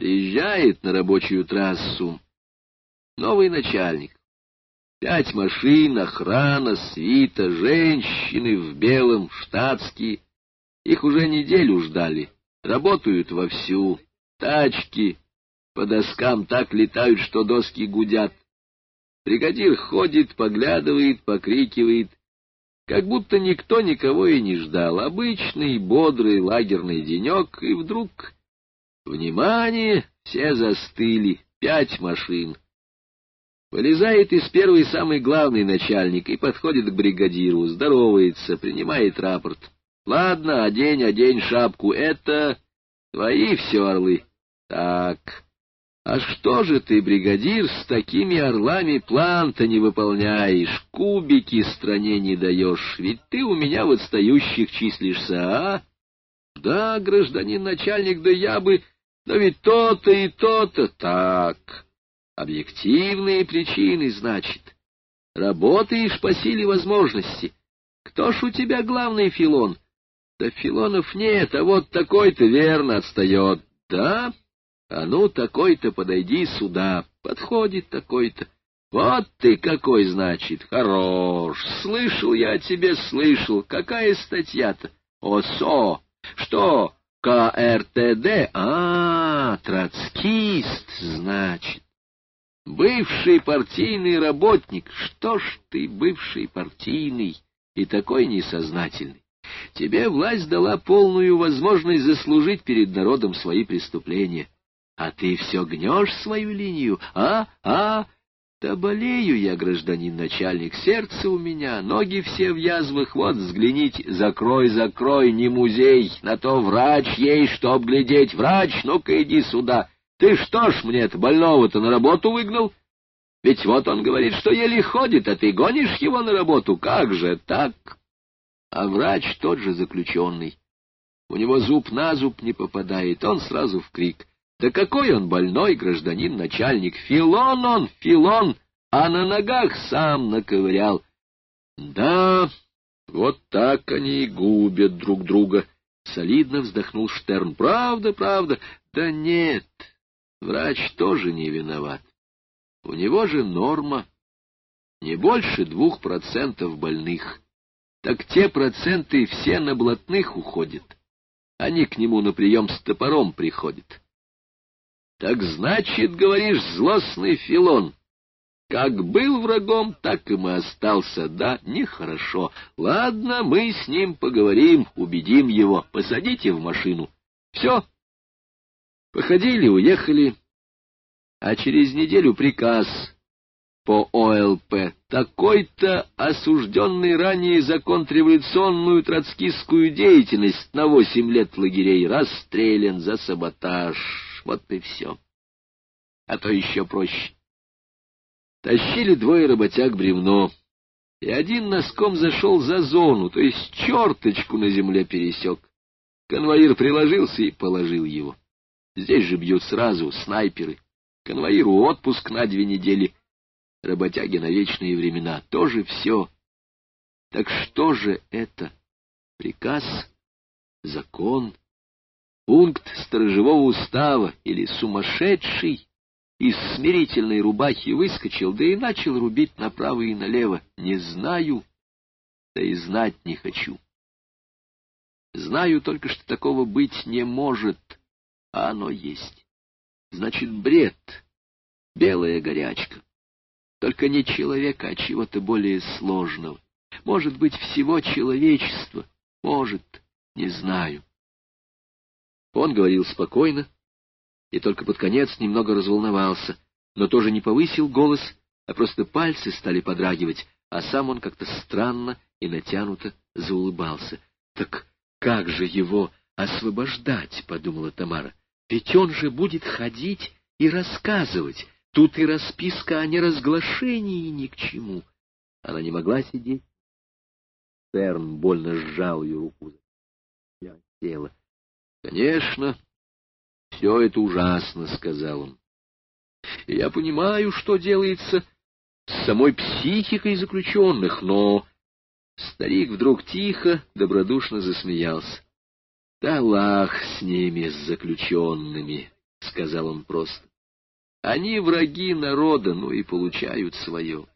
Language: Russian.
Приезжает на рабочую трассу новый начальник. Пять машин, охрана, свита, женщины в белом, штатские. Их уже неделю ждали. Работают вовсю. Тачки по доскам так летают, что доски гудят. Бригадир ходит, поглядывает, покрикивает, как будто никто никого и не ждал. Обычный, бодрый лагерный денек, и вдруг... Внимание! Все застыли. Пять машин. Вылезает из первой самый главный начальник и подходит к бригадиру, здоровается, принимает рапорт. Ладно, одень, одень шапку. Это твои все орлы. Так, а что же ты, бригадир, с такими орлами план-то не выполняешь, кубики стране не даешь, ведь ты у меня в отстающих числишься, а? Да, гражданин начальник, да я бы... Да ведь то-то и то-то так. Объективные причины, значит. Работаешь по силе возможности. Кто ж у тебя главный филон? Да филонов нет, а вот такой-то верно отстает. Да? А ну, такой-то подойди сюда. Подходит такой-то. Вот ты какой, значит, хорош. Слышал я о тебе, слышал. Какая статья-то? ОСО. Что? КРТД? А, троцкист, значит. Бывший партийный работник. Что ж ты, бывший партийный, и такой несознательный? Тебе власть дала полную возможность заслужить перед народом свои преступления. А ты все гнешь свою линию, а, а? Да болею я, гражданин начальник, сердце у меня, ноги все в язвах, вот взгляните, закрой, закрой, не музей, на то врач есть, чтоб глядеть, врач, ну-ка иди сюда. Ты что ж мне-то больного-то на работу выгнал? Ведь вот он говорит, что еле ходит, а ты гонишь его на работу, как же так? А врач тот же заключенный. У него зуб на зуб не попадает, он сразу в крик. Да какой он больной гражданин, начальник! Филон он, Филон, а на ногах сам наковырял. Да, вот так они и губят друг друга. Солидно вздохнул Штерн. Правда, правда. Да нет, врач тоже не виноват. У него же норма. Не больше двух процентов больных. Так те проценты все на блатных уходят. Они к нему на прием с топором приходят. Так значит, говоришь, злостный Филон, как был врагом, так и мы остался, да, нехорошо. Ладно, мы с ним поговорим, убедим его, посадите в машину. Все. Походили, уехали, а через неделю приказ по ОЛП. Такой-то осужденный ранее за контрреволюционную троцкистскую деятельность на восемь лет лагерей расстрелян за саботаж. Вот и все. А то еще проще. Тащили двое работяг бревно, и один носком зашел за зону, то есть черточку на земле пересек. Конвоир приложился и положил его. Здесь же бьют сразу снайперы. Конвоиру отпуск на две недели. Работяги на вечные времена. Тоже все. Так что же это? Приказ? Закон? Пункт сторожевого устава или сумасшедший из смирительной рубахи выскочил, да и начал рубить направо и налево. Не знаю, да и знать не хочу. Знаю только, что такого быть не может, а оно есть. Значит, бред, белая горячка. Только не человека, а чего-то более сложного. Может быть, всего человечества. Может, не знаю. Он говорил спокойно и только под конец немного разволновался, но тоже не повысил голос, а просто пальцы стали подрагивать, а сам он как-то странно и натянуто заулыбался. — Так как же его освобождать? — подумала Тамара. — Ведь он же будет ходить и рассказывать. Тут и расписка о неразглашении ни к чему. Она не могла сидеть. Терн больно сжал ее руку. Я села. Конечно, все это ужасно, — сказал он. Я понимаю, что делается с самой психикой заключенных, но... Старик вдруг тихо, добродушно засмеялся. Да лах с ними, с заключенными. — сказал он просто. — Они враги народа, ну и получают свое.